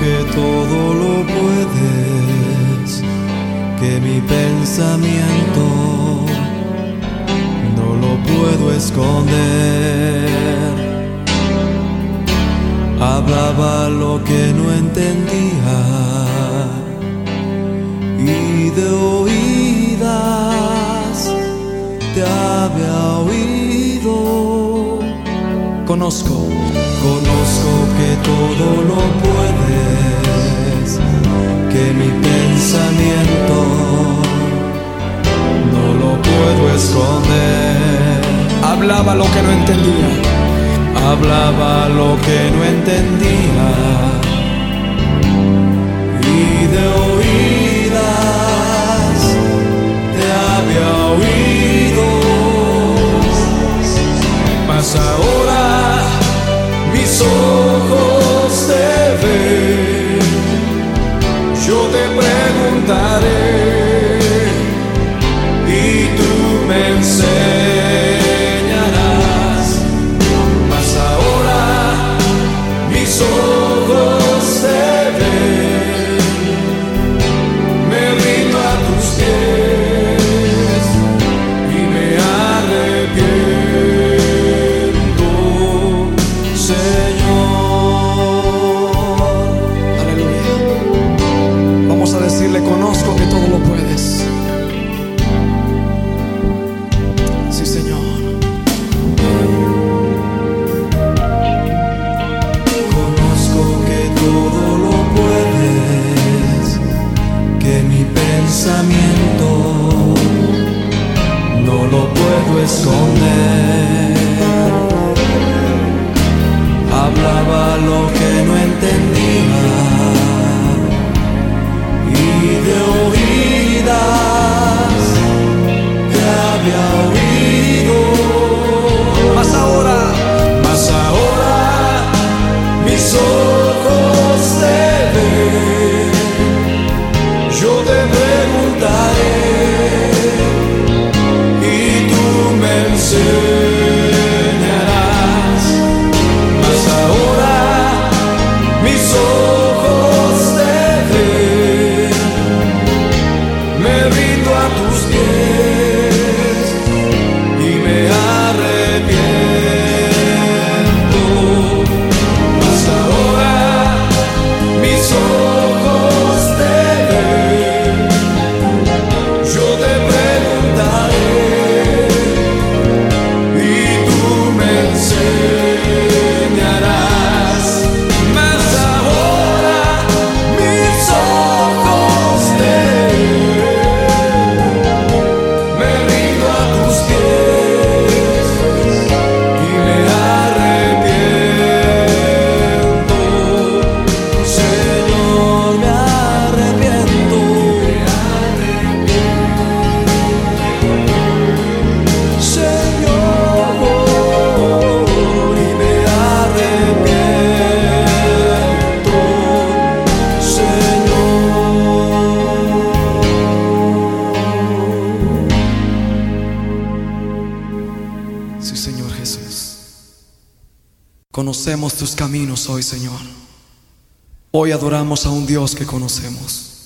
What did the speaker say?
que todo lo puedes, que mi pensamiento no lo puedo esconder. Hablaba lo que no entendía y de oídas te había oído. Conozco. Hablaba lo que no entendía. Hablaba lo que no entendía. Y de hoy decirle, conozco que todo lo puedes. Oh. Conocemos tus caminos hoy, Señor. Hoy adoramos a un Dios que conocemos.